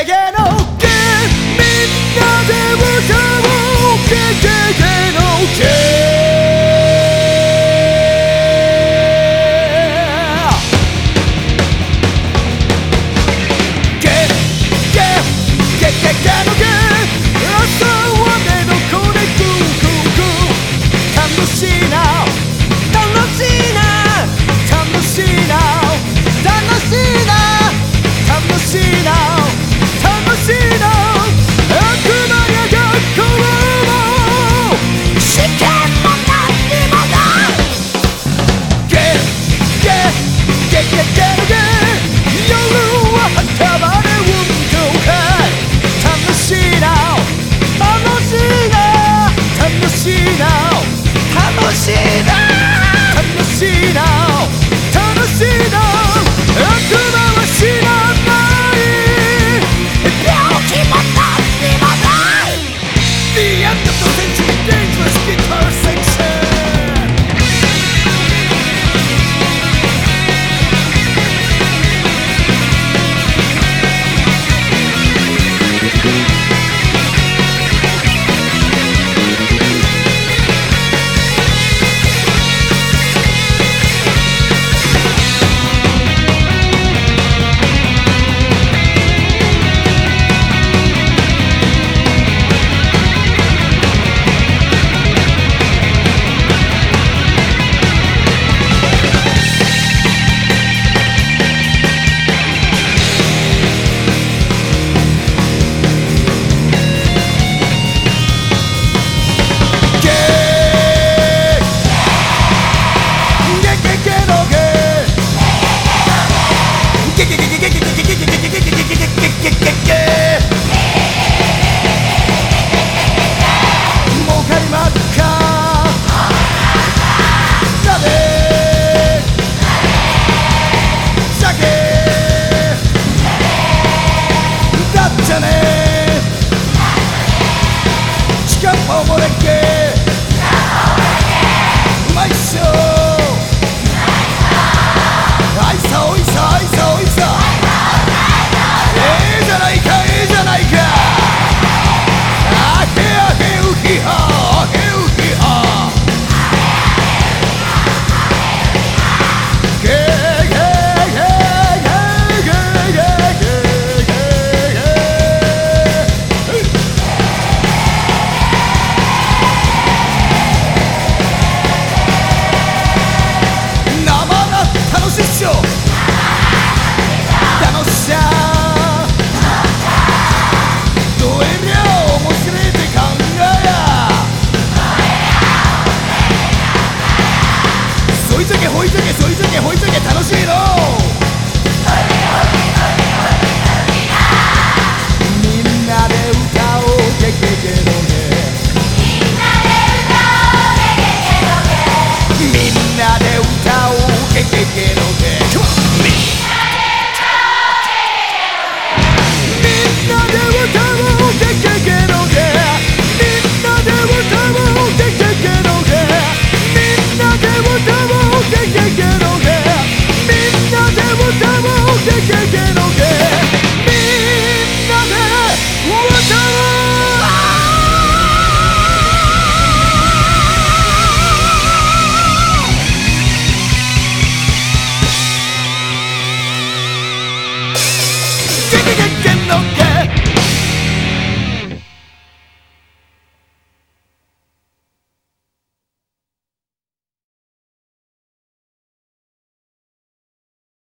みんなで歌おうゲゲゲのゲもれっけ 楽しい